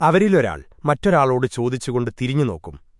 അവരിലൊരാൾ മറ്റൊരാളോട് ചോദിച്ചുകൊണ്ട് തിരിഞ്ഞുനോക്കും.